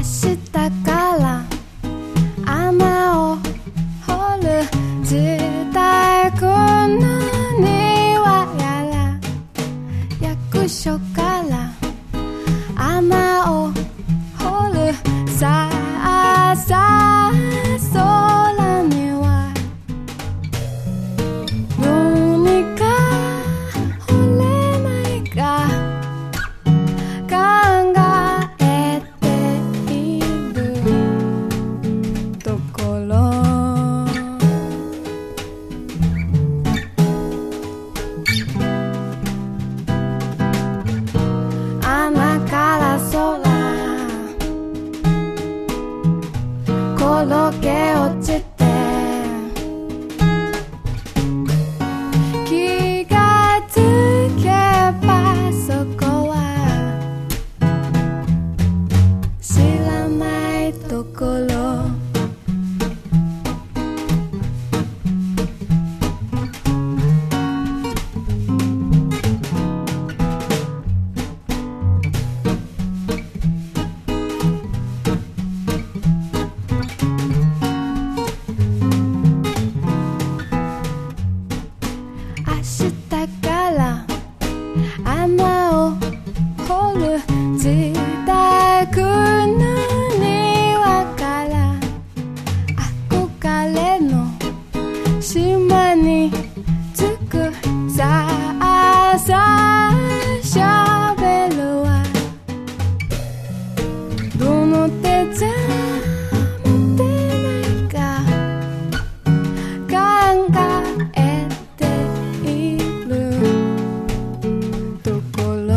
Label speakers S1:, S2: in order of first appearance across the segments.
S1: 明日から雨を掘る絶対この庭やら。役所から雨を掘るさ 어깨 어찌 さあシャベルはどの手じゃ持てないか考えている。ところ。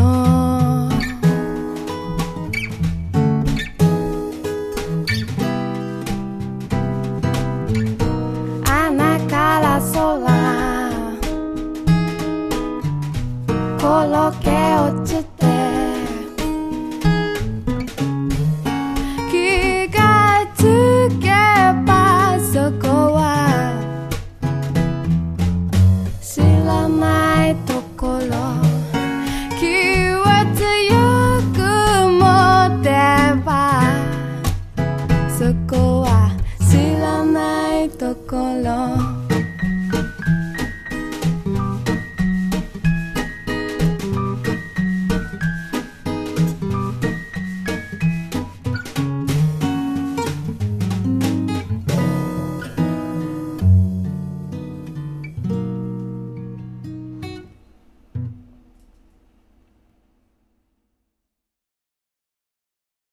S1: 穴から空 coloqué ocho